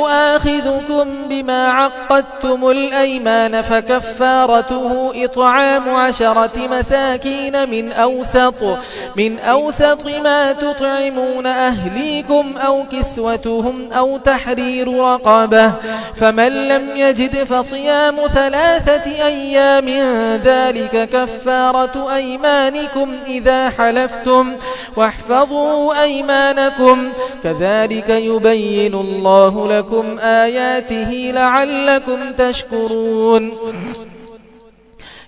يؤاخذكم بما عقدتم الأيمان فكفارته إطعام عشرة مساكين من أوسط من أوسط ما تطعمون أهليكم أو كسوتهم أو تحرير رقبة. فمن لم يجد فصيام ثلاثة أيام ذلك كفارة أيمانكم إذا حلفتم واحفظوا أيمانكم. كذلك يبين الله لكم آياته لعلكم تشكرون.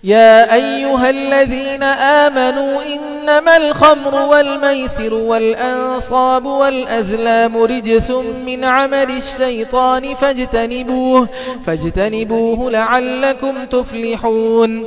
يا أيها الذين آمنوا إنما الخمر والميسر والأنصاب والأزلام رجس من عمل الشيطان فاجتنبوه فاجتنبوه لعلكم تفلحون.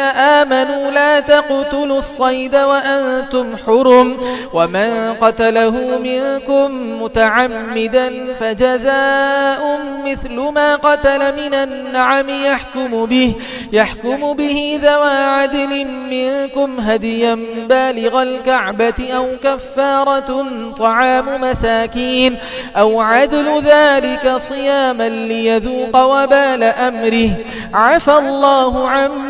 آمنوا لا تقتلوا الصيد وأنتم حرم ومن قتله منكم متعمدا فجزاء مثل ما قتل من النعم يحكم به يحكم به ذوى عدل منكم هديا بالغ الكعبة أو كفارة طعام مساكين أو عدل ذلك صياما ليذوق وبال أمره. عفى الله عما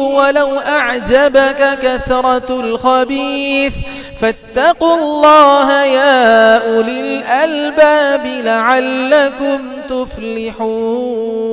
ولو أعجبك كثرة الخبيث. فاتقوا الله يا أولي الألباب لعلكم تفلحون.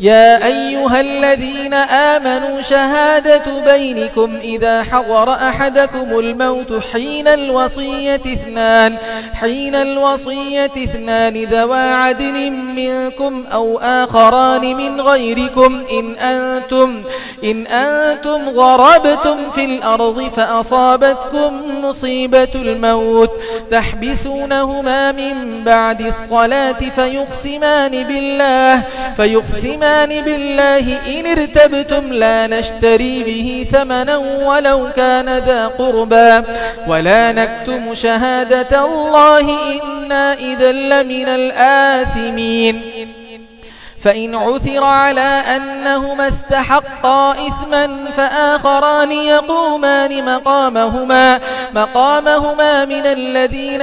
يا أيها الذين آمنوا شهادة بينكم إذا حضر أحدكم الموت حين الوصية اثنان حين الوصية اثنان ذوى عدل منكم أو آخران من غيركم إن أنتم, إن أنتم غربتم في الأرض فأصابتكم مصيبة الموت تحبسونهما من بعد الصلاة فيقسمان بالله فيقسمان الإيمان بالله إن ارتبتم لا نشتري به ثمنا ولو كان ذا قربا ولا نكتم شهادة الله إنا إذا لمن الآثمين. فإن عثر على أنهما استحقا إثما فآخران يقومان مقامهما. مقامهما من الذين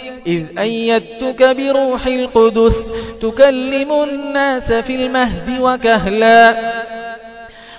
إذ أيدتك بروح القدس تكلم الناس في المهد وكهلا.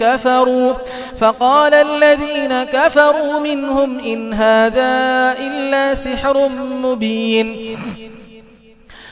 كفروا فقال الذين كفروا منهم إن هذا إلا سحر مبين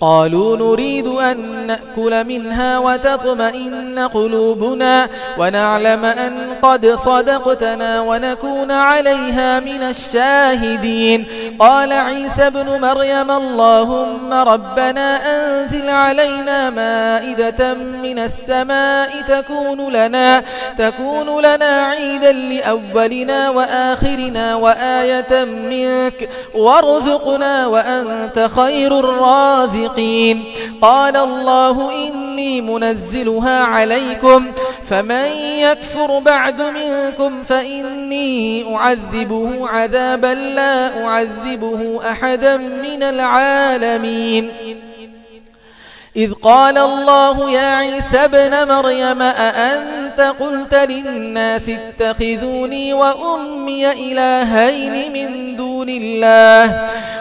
قالوا نريد أن نأكل منها وتطمئن قلوبنا ونعلم أن قد صدقتنا ونكون عليها من الشاهدين. قال عيسى بن مريم اللهم ربنا أنزل علينا مائدة من السماء تكون لنا تكون لنا عيدا لأولنا وآخرنا وآية منك وارزقنا وأنت خير الرازقين. قال الله إني منزلها عليكم فمن يكفر بعد منكم فإني أعذبه عذابا لا أعذبه أحدا من العالمين. إذ قال الله يا عيسى ابن مريم أأنت قلت للناس اتخذوني وأمي إلهين من دون الله؟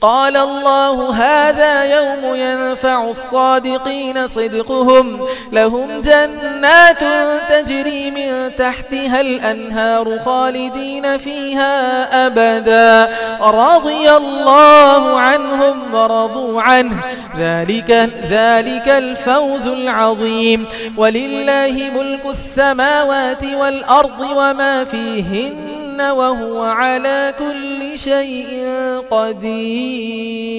قال الله هذا يوم ينفع الصادقين صدقهم. لهم جنات تجري من تحتها الأنهار خالدين فيها أبدا. رضي الله عنهم ورضوا عنه. ذلك, ذلك الفوز العظيم. ولله ملك السماوات والأرض وما فيهن وهو على كل شيء قدير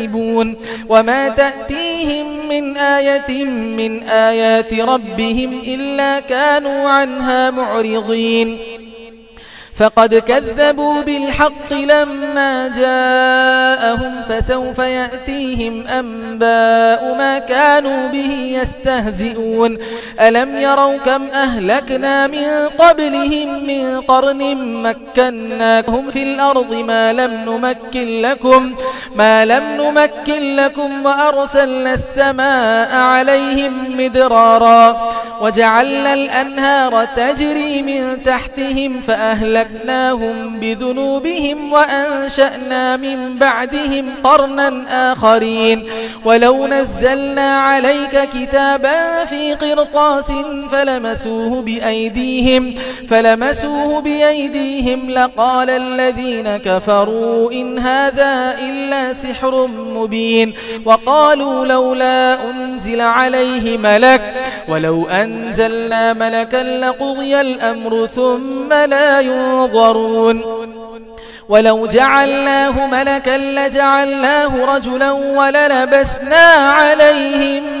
يكسبون وما تأتيهم من آية من آيات ربهم إلا كانوا عنها معرضين فقد كذبوا بالحق لما جاءهم فسوف يأتيهم أنباء ما كانوا به يستهزئون. ألم يروا كم أهلكنا من قبلهم من قرن مكناكم في الأرض ما لم نمكن لكم ما لم نمكن لكم وأرسلنا السماء عليهم مدرارا. وجعلنا الأنهار تجري من تحتهم فأهلك أهلكناهم بذنوبهم وأنشأنا من بعدهم قرنا آخرين. ولو نزلنا عليك كتابا في قرطاس فلمسوه بأيديهم فلمسوه بأيديهم لقال الذين كفروا إن هذا إلا سحر مبين. وقالوا لولا أنزل عليه ملك ولو أنزلنا ملكا لقضي الأمر ثم لا ينظر ينظرون. ولو جعلناه ملكا لجعلناه رجلا وللبسنا عليهم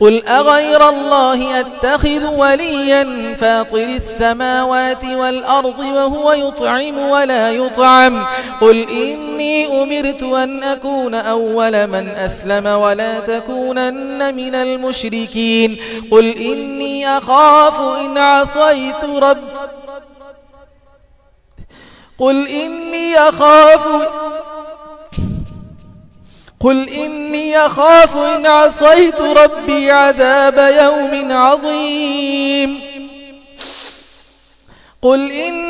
قل أغير الله أتخذ وليا فاطر السماوات والأرض وهو يطعم ولا يطعم قل إني أمرت أن أكون أول من أسلم ولا تكونن من المشركين قل إني أخاف إن عصيت رب قل إني أخاف قل إني أخاف إن عصيت ربي عذاب يوم عظيم قل إني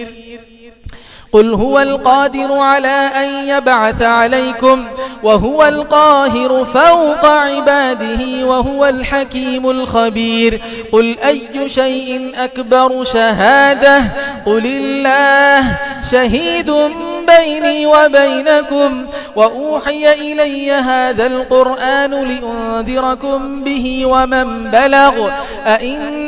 قل هو القادر على أن يبعث عليكم وهو القاهر فوق عباده وهو الحكيم الخبير قل أي شيء أكبر شهادة قل الله شهيد بيني وبينكم وأوحي إلي هذا القرآن لأنذركم به ومن بلغ